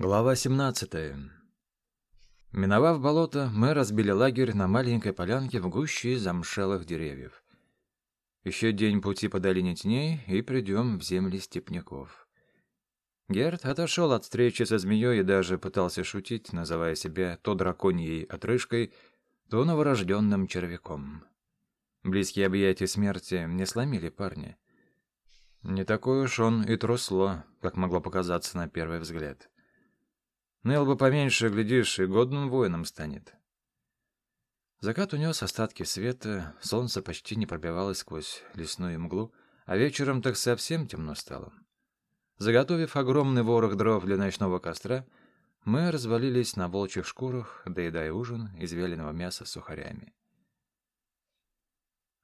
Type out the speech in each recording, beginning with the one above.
Глава 17. Миновав болото, мы разбили лагерь на маленькой полянке в гуще замшелых деревьев. Еще день пути по долине теней, и придем в земли степняков. Герд отошел от встречи со змеей и даже пытался шутить, называя себя то драконьей отрыжкой, то новорожденным червяком. Близкие объятия смерти не сломили парня. Не такой уж он и трусло, как могло показаться на первый взгляд. Ныл бы поменьше, глядишь, и годным воином станет. Закат унес остатки света, солнце почти не пробивалось сквозь лесную мглу, а вечером так совсем темно стало. Заготовив огромный ворох дров для ночного костра, мы развалились на волчьих шкурах, доедая ужин из вяленого мяса с сухарями.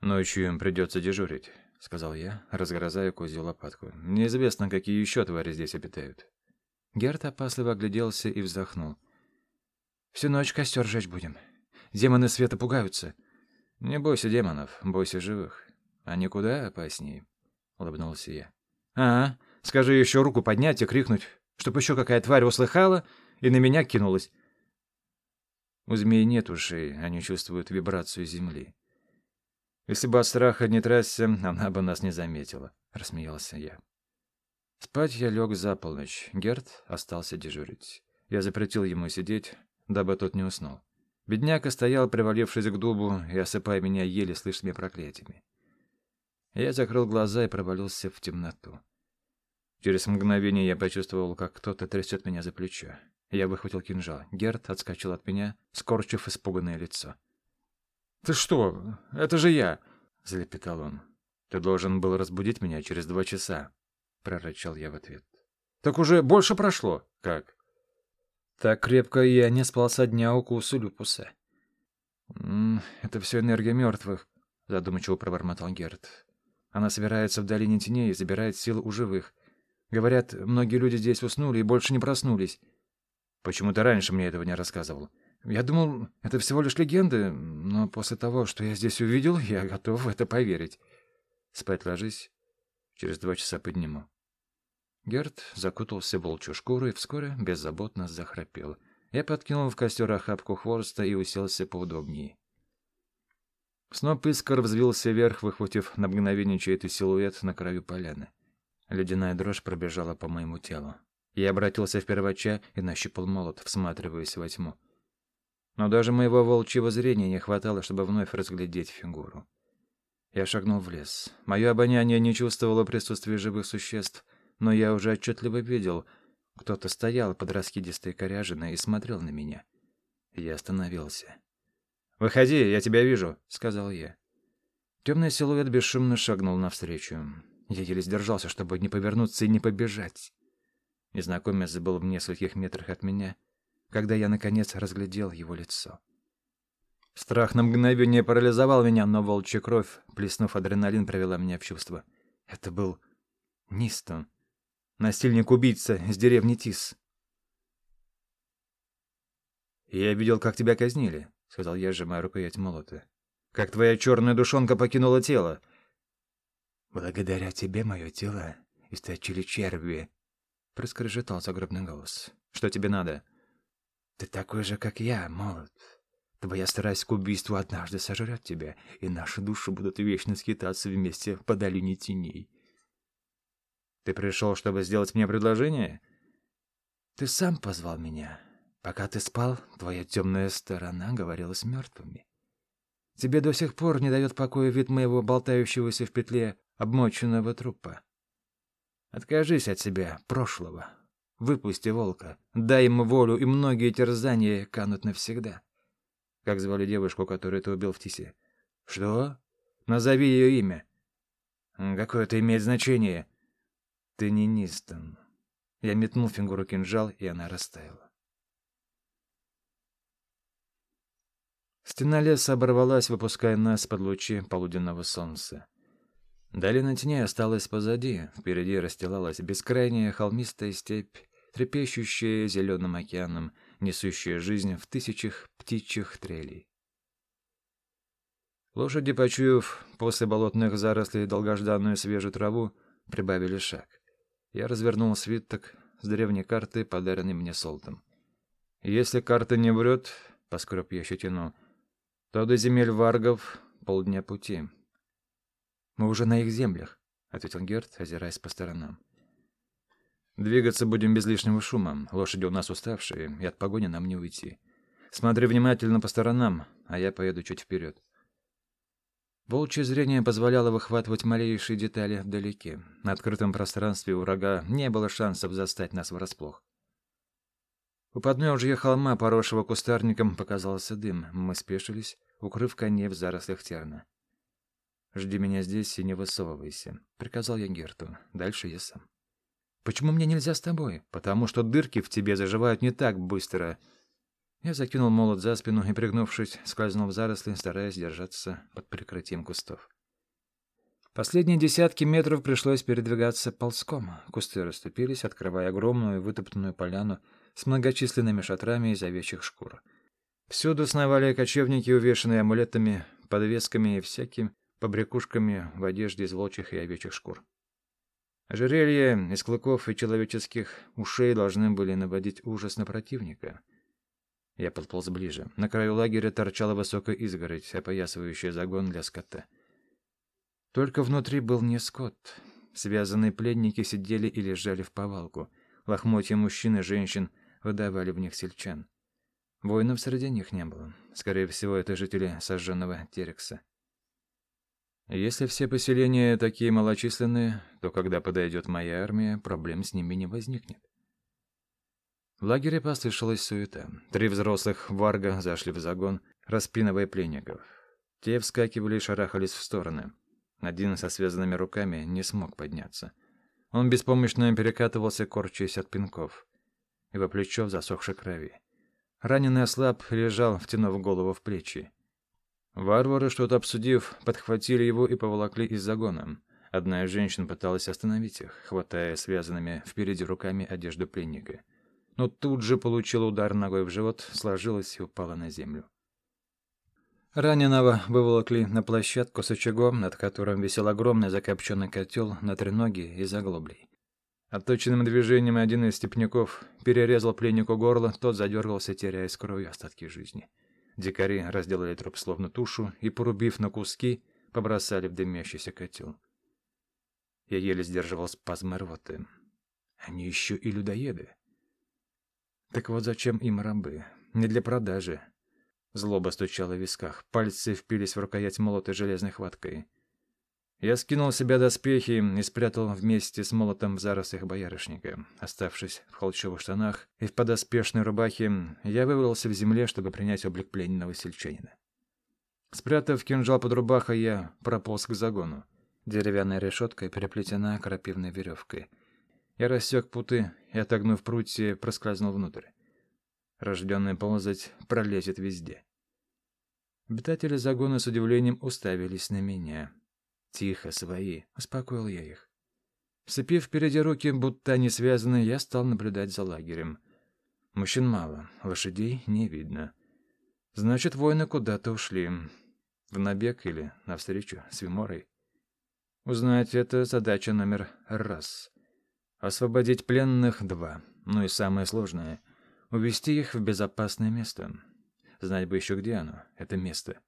«Ночью им придется дежурить», — сказал я, разгрызая козью лопатку. «Неизвестно, какие еще твари здесь обитают». Герт опасливо огляделся и вздохнул. «Всю ночь костер жечь будем. Демоны света пугаются». «Не бойся демонов, бойся живых. Они куда опаснее», — улыбнулся я. «А, Скажи еще руку поднять и крикнуть, чтоб еще какая тварь услыхала и на меня кинулась. У змей нет ушей, они чувствуют вибрацию земли. Если бы от страха не трясся, она бы нас не заметила, — рассмеялся я. Спать я лег за полночь. Герт остался дежурить. Я запретил ему сидеть, дабы тот не уснул. Бедняка стоял, привалившись к дубу и осыпая меня еле слышными проклятиями. Я закрыл глаза и провалился в темноту. Через мгновение я почувствовал, как кто-то трясет меня за плечо. Я выхватил кинжал. Герт отскочил от меня, скорчив испуганное лицо. «Ты что? Это же я!» — залепетал он. «Ты должен был разбудить меня через два часа», — прорычал я в ответ. «Так уже больше прошло?» «Как?» «Так крепко я не спал со дня укусу люпуса». «М -м, «Это все энергия мертвых», — задумчиво пробормотал Герт. «Она собирается в долине теней и забирает силы у живых. Говорят, многие люди здесь уснули и больше не проснулись. Почему ты раньше мне этого не рассказывал? Я думал, это всего лишь легенды, но после того, что я здесь увидел, я готов в это поверить. Спать ложись. Через два часа подниму. Герд закутался в волчью шкуру и вскоре беззаботно захрапел. Я подкинул в костер охапку хвороста и уселся поудобнее. Сноп искр взвился вверх, выхватив на мгновение чей-то силуэт на краю поляны. Ледяная дрожь пробежала по моему телу. Я обратился в первача и нащупал молот, всматриваясь во тьму. Но даже моего волчьего зрения не хватало, чтобы вновь разглядеть фигуру. Я шагнул в лес. Мое обоняние не чувствовало присутствия живых существ, но я уже отчетливо видел, кто-то стоял под раскидистой коряжиной и смотрел на меня. Я остановился. «Выходи, я тебя вижу», — сказал я. Темный силуэт бесшумно шагнул навстречу. Я еле сдержался, чтобы не повернуться и не побежать. Незнакомец был в нескольких метрах от меня, когда я, наконец, разглядел его лицо. Страх на мгновение парализовал меня, но волчья кровь, плеснув адреналин, привела меня в чувство. Это был Нистон, насильник-убийца из деревни Тис. «Я видел, как тебя казнили», — сказал я, сжимая рукоять молота. «Как твоя черная душонка покинула тело. «Благодаря тебе мое тело источили черви», — проскрежетал загробный голос. «Что тебе надо?» «Ты такой же, как я, молод. Твоя страсть к убийству однажды сожрет тебя, и наши души будут вечно скитаться вместе по долине теней». «Ты пришел, чтобы сделать мне предложение?» «Ты сам позвал меня. Пока ты спал, твоя темная сторона говорила с мертвыми. Тебе до сих пор не дает покоя вид моего болтающегося в петле обмоченного трупа. Откажись от себя, прошлого. Выпусти волка, дай ему волю, и многие терзания канут навсегда. Как звали девушку, которую ты убил в Тисе? Что? Назови ее имя. Какое это имеет значение? Ты не Нистон. Я метнул фигуру кинжал, и она растаяла. Стена леса оборвалась, выпуская нас под лучи полуденного солнца. Долина теней осталась позади, впереди расстилалась бескрайняя холмистая степь, трепещущая зеленым океаном, несущая жизнь в тысячах птичьих трелей. Лошади, почуяв после болотных зарослей долгожданную свежую траву, прибавили шаг. Я развернул свиток, с древней карты, подаренной мне Солтом. Если карта не врет, — поскреб я щетину, — то до земель варгов полдня пути. «Мы уже на их землях», — ответил Герт, озираясь по сторонам. «Двигаться будем без лишнего шума. Лошади у нас уставшие, и от погони нам не уйти. Смотри внимательно по сторонам, а я поеду чуть вперед». Волчье зрение позволяло выхватывать малейшие детали вдалеке. На открытом пространстве у врага не было шансов застать нас врасплох. У подножья холма, поросшего кустарником, показался дым. Мы спешились, укрыв коней в зарослях терна. «Жди меня здесь и не высовывайся», — приказал я Герту. «Дальше я сам». «Почему мне нельзя с тобой?» «Потому что дырки в тебе заживают не так быстро». Я закинул молот за спину и, пригнувшись, скользнул в заросли, стараясь держаться под прикрытием кустов. Последние десятки метров пришлось передвигаться ползком. Кусты расступились, открывая огромную вытоптанную поляну с многочисленными шатрами из овечьих шкур. Всюду сновали кочевники, увешанные амулетами, подвесками и всякими побрякушками в одежде из волчьих и овечьих шкур. Ожерелья из клыков и человеческих ушей должны были наводить ужас на противника. Я подполз ближе. На краю лагеря торчала высокая изгородь, опоясывающая загон для скота. Только внутри был не скот. Связанные пленники сидели и лежали в повалку. Лохмотья мужчин и женщин выдавали в них сельчан. Воинов среди них не было. Скорее всего, это жители сожженного Терекса. Если все поселения такие малочисленные, то когда подойдет моя армия, проблем с ними не возникнет. В лагере послышалась суета. Три взрослых варга зашли в загон, распинывая пленников. Те вскакивали и шарахались в стороны. Один со связанными руками не смог подняться. Он беспомощно перекатывался, корчась от пинков. Его плечо в засохшей крови. Раненый ослаб лежал, втянув голову в плечи. Варвары, что-то обсудив, подхватили его и поволокли из загона. Одна из женщин пыталась остановить их, хватая связанными впереди руками одежду пленника. Но тут же получила удар ногой в живот, сложилась и упала на землю. Раненого выволокли на площадку с очагом, над которым висел огромный закопченный котел на треноге и заглоблей. Отточенным движением один из степняков перерезал пленнику горло, тот задергался, теряя кровью остатки жизни. Дикари разделали труп словно тушу и, порубив на куски, побросали в дымящийся котел. Я еле сдерживал спазмы рвоты. Они еще и людоеды. Так вот зачем им рабы? Не для продажи. Злоба стучала в висках, пальцы впились в рукоять молотой железной хваткой. Я скинул с себя доспехи и спрятал вместе с молотом в зарослях боярышника. Оставшись в холчевых штанах и в подоспешной рубахе, я вывалился в земле, чтобы принять облик пленного сельчанина. Спрятав кинжал под рубахой, я прополз к загону. Деревянная решетка переплетена крапивной веревкой. Я рассек путы и, отогнув прутья, проскользнул внутрь. Рожденный ползать пролезет везде. Обитатели загона с удивлением уставились на меня — «Тихо, свои», — успокоил я их. Сцепив впереди руки, будто они связаны, я стал наблюдать за лагерем. Мужчин мало, лошадей не видно. Значит, воины куда-то ушли. В набег или навстречу с Виморой. Узнать это задача номер раз. Освободить пленных — два. Ну и самое сложное — увести их в безопасное место. Знать бы еще, где оно, это место.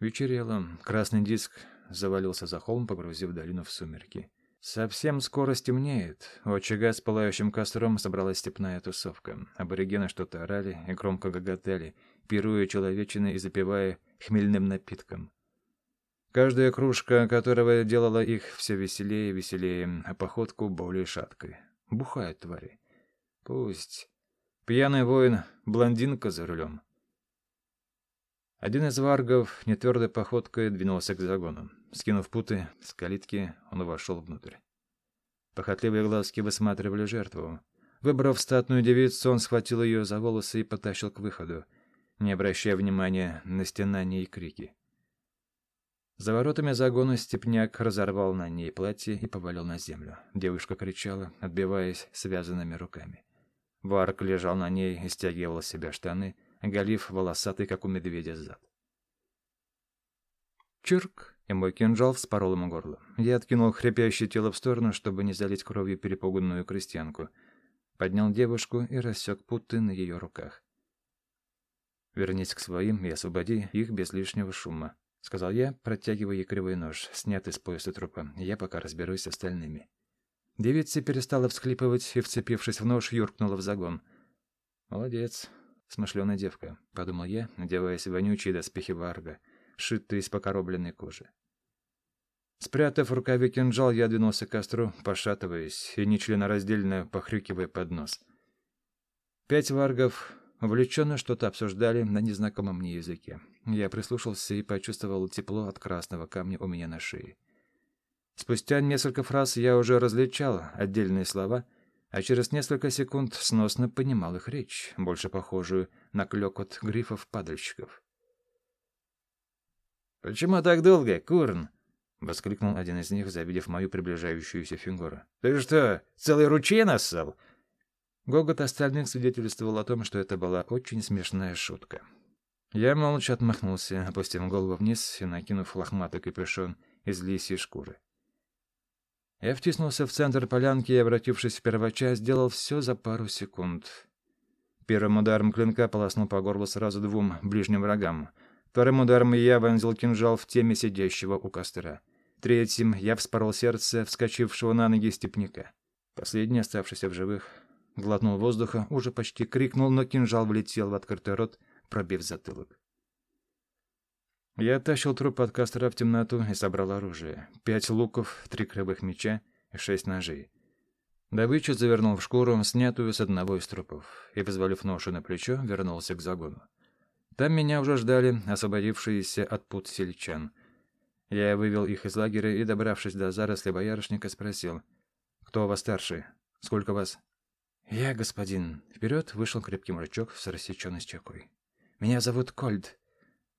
Вечерело. Красный диск завалился за холм, погрузив долину в сумерки. Совсем скоро стемнеет. У очага с пылающим костром собралась степная тусовка. Аборигены что-то орали и громко гоготали, пируя человечины и запивая хмельным напитком. Каждая кружка которого делала их все веселее и веселее, а походку более шаткой. Бухают твари. Пусть. Пьяный воин, блондинка за рулем. Один из варгов нетвердой походкой двинулся к загону. Скинув путы с калитки, он вошел внутрь. Похотливые глазки высматривали жертву. Выбрав статную девицу, он схватил ее за волосы и потащил к выходу, не обращая внимания на стенания и крики. За воротами загона степняк разорвал на ней платье и повалил на землю. Девушка кричала, отбиваясь связанными руками. Варк лежал на ней и стягивал с себя штаны, оголив волосатый, как у медведя, зад. Чирк! и мой кинжал вспорол ему горло. Я откинул хрипящее тело в сторону, чтобы не залить кровью перепуганную крестьянку. Поднял девушку и рассек путы на ее руках. «Вернись к своим и освободи их без лишнего шума», — сказал я, протягивая ей кривой нож, снятый с пояса трупа. «Я пока разберусь с остальными». Девица перестала всхлипывать и, вцепившись в нож, юркнула в загон. «Молодец, смышленая девка», — подумал я, надеваясь в вонючие доспехи варга, шитые из покоробленной кожи. Спрятав в рукаве кинжал, я двинулся к костру, пошатываясь и нечленораздельно похрюкивая под нос. Пять варгов увлеченно что-то обсуждали на незнакомом мне языке. Я прислушался и почувствовал тепло от красного камня у меня на шее. Спустя несколько фраз я уже различал отдельные слова, а через несколько секунд сносно понимал их речь, больше похожую на клёкот грифов-падальщиков. «Почему так долго, Курн?» — воскликнул один из них, завидев мою приближающуюся фигуру. «Ты что, целый ручей нассал?» Гогот остальных свидетельствовал о том, что это была очень смешная шутка. Я молча отмахнулся, опустив голову вниз и накинув лохматый капюшон из лисьей шкуры. Я втиснулся в центр полянки и, обратившись в первоча, сделал все за пару секунд. Первым ударом клинка полоснул по горлу сразу двум ближним врагам. Вторым ударом я вонзил кинжал в теме сидящего у костра. Третьим я вспорол сердце вскочившего на ноги степняка. Последний, оставшийся в живых, глотнул воздуха, уже почти крикнул, но кинжал влетел в открытый рот, пробив затылок. Я тащил труп от костра в темноту и собрал оружие. Пять луков, три кривых меча и шесть ножей. Добычу завернул в шкуру, снятую с одного из трупов, и, позволив ношу на плечо, вернулся к загону. Там меня уже ждали освободившиеся от пут сельчан. Я вывел их из лагеря и, добравшись до заросли боярышника, спросил, «Кто у вас старший? Сколько вас?» «Я, господин». Вперед вышел крепкий мужичок с рассеченной щекой. «Меня зовут Кольд.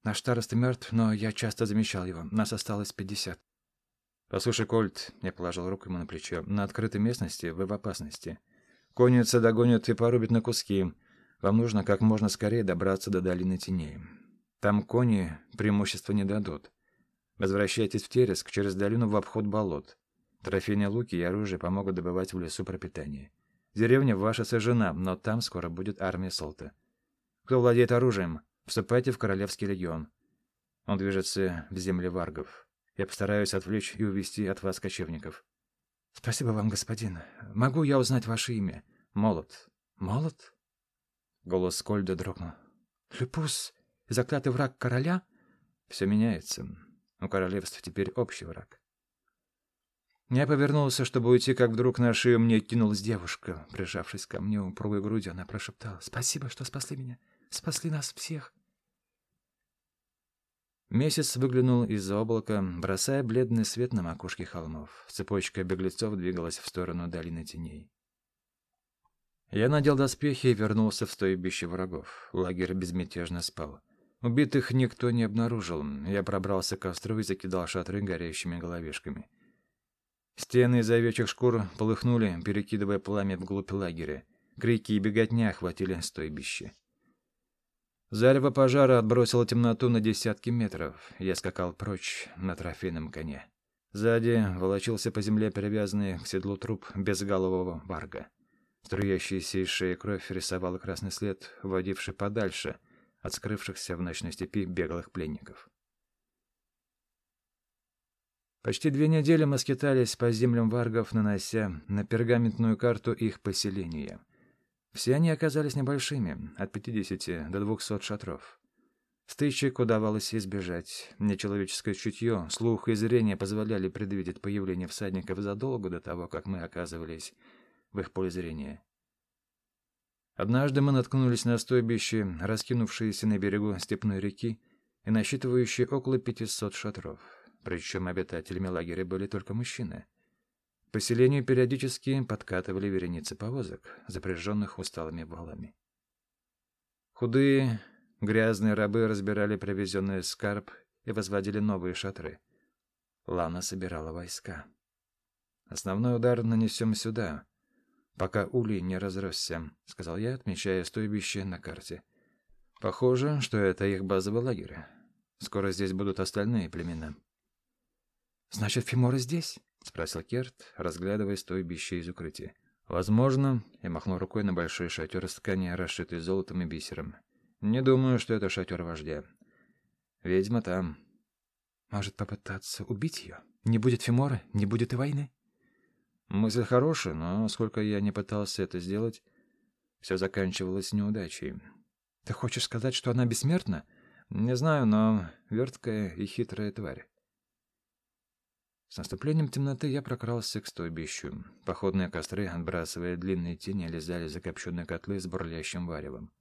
Наш староста мертв, но я часто замечал его. Нас осталось пятьдесят. Послушай, Кольт, я положил руку ему на плечо. На открытой местности вы в опасности. Конница догонит и порубит на куски. Вам нужно как можно скорее добраться до долины теней. Там кони преимущества не дадут. Возвращайтесь в Тереск через долину в обход болот. Трофейные луки и оружие помогут добывать в лесу пропитание. Деревня ваша сожжена, но там скоро будет армия Солта. Кто владеет оружием? Вступайте в Королевский легион. Он движется в земли варгов. Я постараюсь отвлечь и увести от вас кочевников. Спасибо вам, господин. Могу я узнать ваше имя? Молот. Молот? Голос Скольда дрогнул. Люпус, заклятый враг короля? Все меняется. У королевства теперь общий враг. Я повернулся, чтобы уйти, как вдруг на шею мне кинулась девушка. Прижавшись ко мне упругой грудью, она прошептала. «Спасибо, что спасли меня спасли нас всех. Месяц выглянул из-за облака, бросая бледный свет на макушке холмов. Цепочка беглецов двигалась в сторону долины теней. Я надел доспехи и вернулся в стойбище врагов. Лагерь безмятежно спал. Убитых никто не обнаружил. Я пробрался к костру и закидал шатры горящими головешками. Стены из овечьих шкур полыхнули, перекидывая пламя вглубь лагеря. Крики и беготня охватили стойбище. Зарево пожара отбросило темноту на десятки метров. Я скакал прочь на трофейном коне. Сзади волочился по земле перевязанный к седлу труп безголового варга. Струящаяся из шеи кровь рисовала красный след, водивший подальше от скрывшихся в ночной степи беглых пленников. Почти две недели мы скитались по землям варгов, нанося на пергаментную карту их поселения — все они оказались небольшими, от 50 до 200 шатров. Стычек удавалось избежать. Нечеловеческое чутье, слух и зрение позволяли предвидеть появление всадников задолго до того, как мы оказывались в их поле зрения. Однажды мы наткнулись на стойбище, раскинувшееся на берегу степной реки и насчитывающее около 500 шатров. Причем обитателями лагеря были только мужчины. Поселению периодически подкатывали вереницы повозок, запряженных усталыми валами. Худые, грязные рабы разбирали привезенный скарб и возводили новые шатры. Лана собирала войска. «Основной удар нанесем сюда, пока улей не разросся», — сказал я, отмечая стойбище на карте. «Похоже, что это их базовый лагерь. Скоро здесь будут остальные племена». «Значит, Фимора здесь?» — спросил Керт, разглядывая стойбище из укрытия. «Возможно», — я махнул рукой на большой шатер из ткани, расшитый золотом и бисером. «Не думаю, что это шатер вождя. Ведьма там». «Может попытаться убить ее? Не будет Фимора, не будет и войны?» Мысль хорошая, но сколько я не пытался это сделать, все заканчивалось неудачей. «Ты хочешь сказать, что она бессмертна?» «Не знаю, но верткая и хитрая тварь. С наступлением темноты я прокрался к стойбищу. Походные костры, отбрасывая длинные тени, лизали закопченные котлы с бурлящим варевом.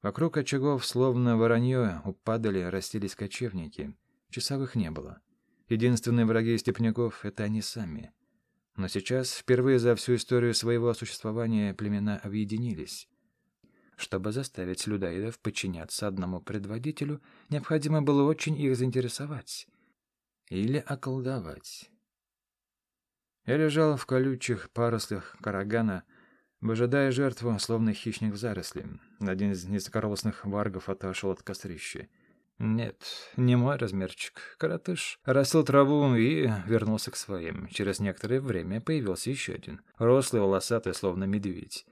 Вокруг очагов, словно воронье, упадали, растились кочевники. Часовых не было. Единственные враги степняков — это они сами. Но сейчас, впервые за всю историю своего существования, племена объединились. Чтобы заставить людоедов подчиняться одному предводителю, необходимо было очень их заинтересовать. Или околдовать. Я лежал в колючих парослях карагана, выжидая жертву, словно хищник в заросли. Один из низкорослых варгов отошел от кострища. Нет, не мой размерчик. Коротыш растил траву и вернулся к своим. Через некоторое время появился еще один. Рослый, волосатый, словно медведь.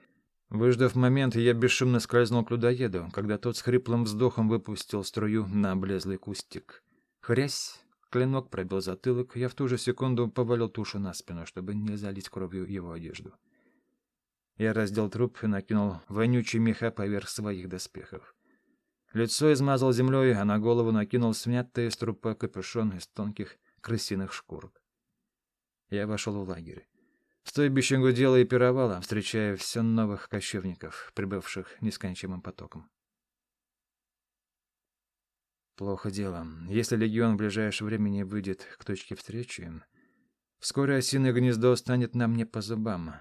Выждав момент, я бесшумно скользнул к людоеду, когда тот с хриплым вздохом выпустил струю на облезлый кустик. Хрясь! Клинок пробил затылок, я в ту же секунду повалил тушу на спину, чтобы не залить кровью его одежду. Я раздел труп и накинул вонючий меха поверх своих доспехов. Лицо измазал землей, а на голову накинул смятый из трупа капюшон из тонких крысиных шкурок. Я вошел в лагерь. Стойбище гудело и пировало, встречая все новых кочевников, прибывших нескончимым потоком. Плохо дело. Если легион в ближайшее время не выйдет к точке встречи, вскоре осиное гнездо станет нам не по зубам.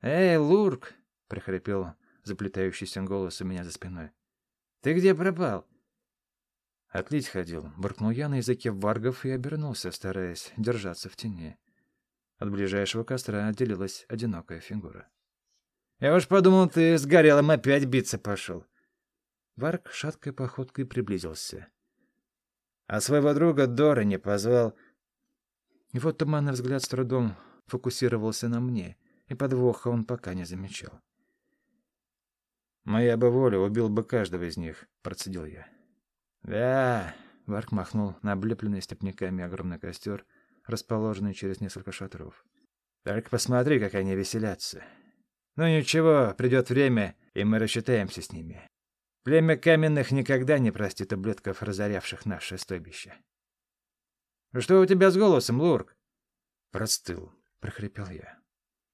«Эй, Лурк!» — прохрипел заплетающийся голос у меня за спиной. «Ты где пропал?» «Отлить ходил», — буркнул я на языке варгов и обернулся, стараясь держаться в тени. От ближайшего костра отделилась одинокая фигура. «Я уж подумал, ты с Горелым опять биться пошел», Варк шаткой походкой приблизился. А своего друга Дора не позвал. Его туманный взгляд с трудом фокусировался на мне, и подвоха он пока не замечал. «Моя бы воля убил бы каждого из них», — процедил я. «Да», — Варк махнул на облепленный степняками огромный костер, расположенный через несколько шатров. «Только посмотри, как они веселятся. Ну ничего, придет время, и мы рассчитаемся с ними. Племя каменных никогда не простит ублюдков, разорявших наше стойбище. «Что у тебя с голосом, Лурк?» «Простыл», — прохрипел я.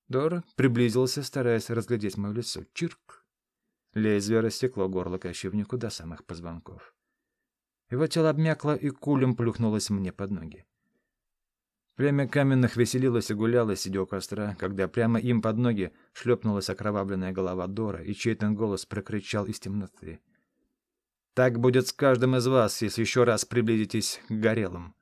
Дор приблизился, стараясь разглядеть мое лицо. Чирк. Лезвие растекло горло кочевнику до самых позвонков. Его тело обмякло и кулем плюхнулось мне под ноги. Племя каменных веселилось и гуляло, сидя у костра, когда прямо им под ноги шлепнулась окровавленная голова Дора, и чей-то голос прокричал из темноты. «Так будет с каждым из вас, если еще раз приблизитесь к горелым».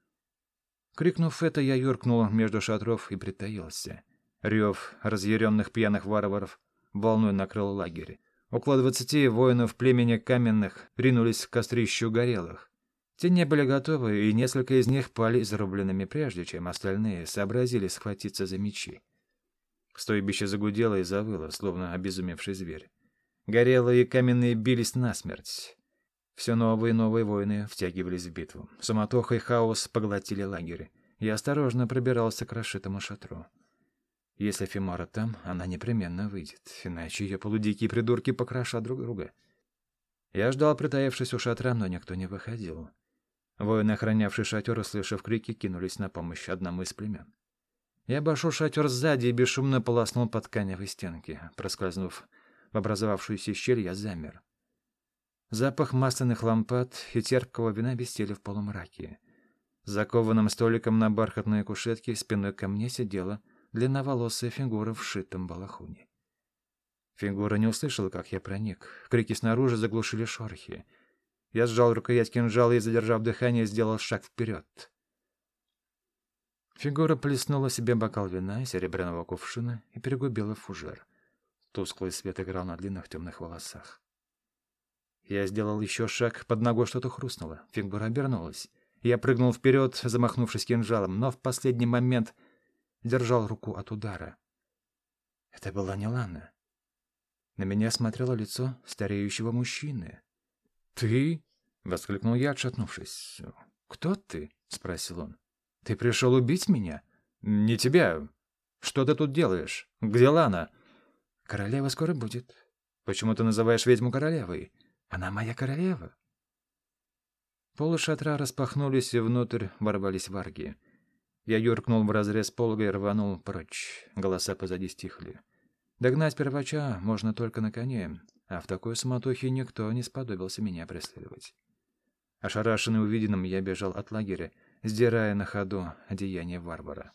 Крикнув это, я юркнул между шатров и притаился. Рев разъяренных пьяных варваров волной накрыл лагерь. Около двадцати воинов племени каменных ринулись к кострищу горелых. Те не были готовы, и несколько из них пали зарубленными прежде, чем остальные сообразили схватиться за мечи. Стойбище загудело и завыло, словно обезумевший зверь. Горелые каменные бились насмерть. Все новые и новые воины втягивались в битву. Суматоха и хаос поглотили лагерь. Я осторожно пробирался к расшитому шатру. Если Фимора там, она непременно выйдет, иначе ее полудикие придурки покрошат друг друга. Я ждал, притаившись у шатра, но никто не выходил. Воины, охранявшие шатер, услышав крики, кинулись на помощь одному из племен. Я обошел шатер сзади и бесшумно полоснул по тканевой стенке. Проскользнув в образовавшуюся щель, я замер. Запах масляных лампад и терпкого вина висели в полумраке. За закованным столиком на бархатной кушетке спиной ко мне сидела длинноволосая фигура в шитом балахуне. Фигура не услышала, как я проник. Крики снаружи заглушили шорохи. Я сжал рукоять кинжала и, задержав дыхание, сделал шаг вперед. Фигура плеснула себе бокал вина из серебряного кувшина и перегубила фужер. Тусклый свет играл на длинных темных волосах. Я сделал еще шаг, под ногой что-то хрустнуло. Фигура обернулась. Я прыгнул вперед, замахнувшись кинжалом, но в последний момент держал руку от удара. Это была не Лана. На меня смотрело лицо стареющего мужчины. «Ты?» — воскликнул я, отшатнувшись. «Кто ты?» — спросил он. «Ты пришел убить меня?» «Не тебя. Что ты тут делаешь? Где Лана?» «Королева скоро будет. Почему ты называешь ведьму королевой? Она моя королева». Полы шатра распахнулись, и внутрь ворвались варги. Я юркнул в разрез полга и рванул прочь. Голоса позади стихли. Догнать первача можно только на коне, а в такой суматохе никто не сподобился меня преследовать. Ошарашенный увиденным, я бежал от лагеря, сдирая на ходу одеяние варвара.